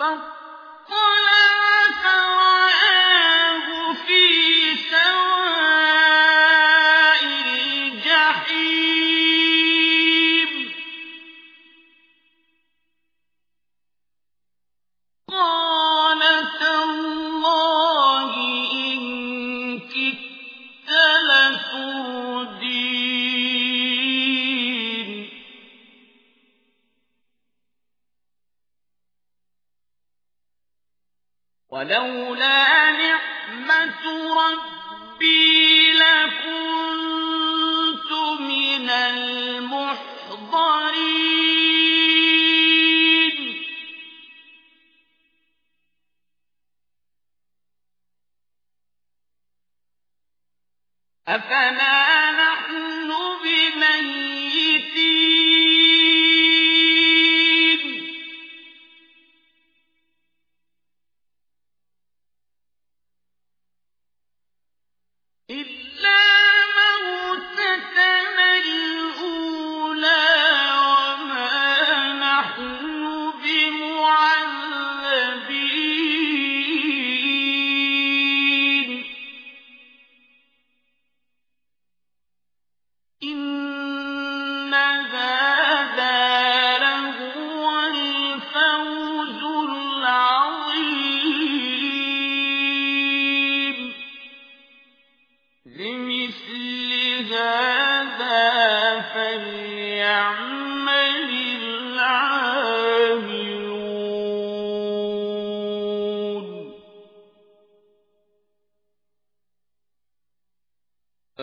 فَاطَّلَعَ وَلَوْلَا نِعْمَةُ رَبِّي لَكُنتُ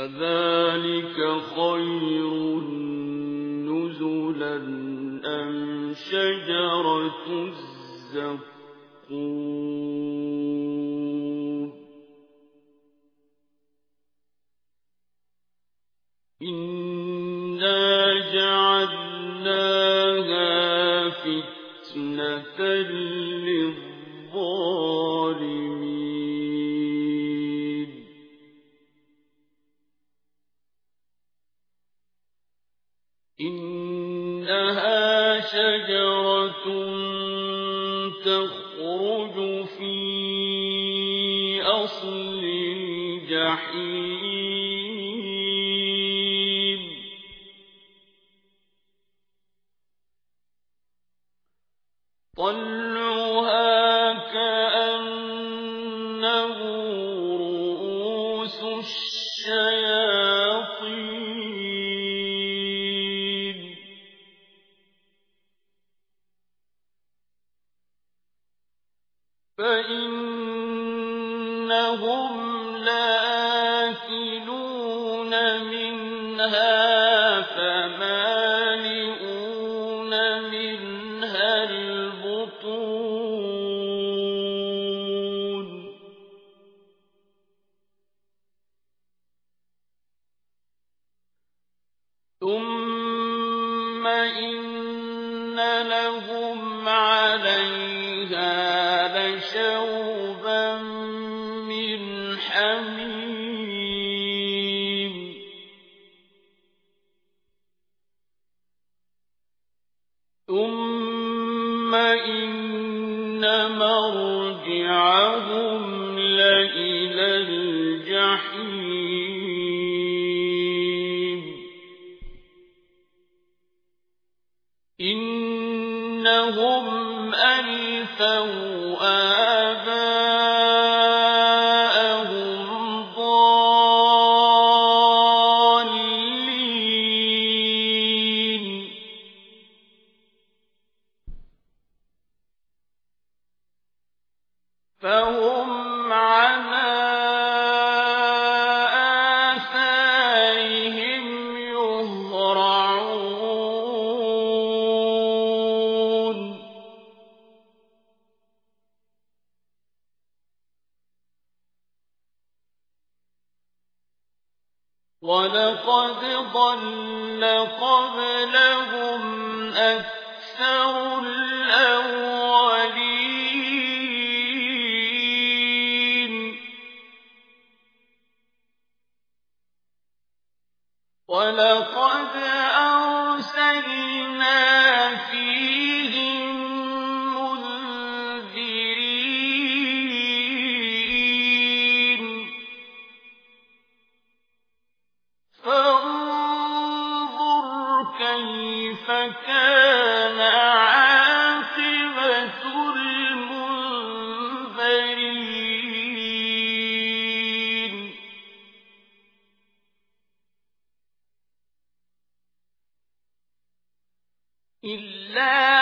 أَذَٰلِكَ خَيْرٌ نُّزُلًا أَمْ شَجَرَةُ الزَّقُّومِ إِنَّا جَعَلْنَاهَا فِتْنَةً لِّلظَّالِمِينَ شَجَرَةٌ تَخْرُجُ فِي أَصْلِ الْجَحِيمِ. فَإِنَّهُمْ لَآكِلُونَ مِنْهَا فَمَالِئُونَ مِنْهَا الْبُطُونَ. ثُمَّ إِنَّ لَهُمْ حَمِيمٍ. ثُمَّ إِنَّ مَرْجِعَهُمْ لَإِلَى الْجَحِيمِ. إِنَّهُمْ أَلْفَوْا آبَاءَهُمْ فهم على آثارهم يهرعون. ولقد ضل قبلهم أكثر كيف كان عاقبة المنذرين. إلا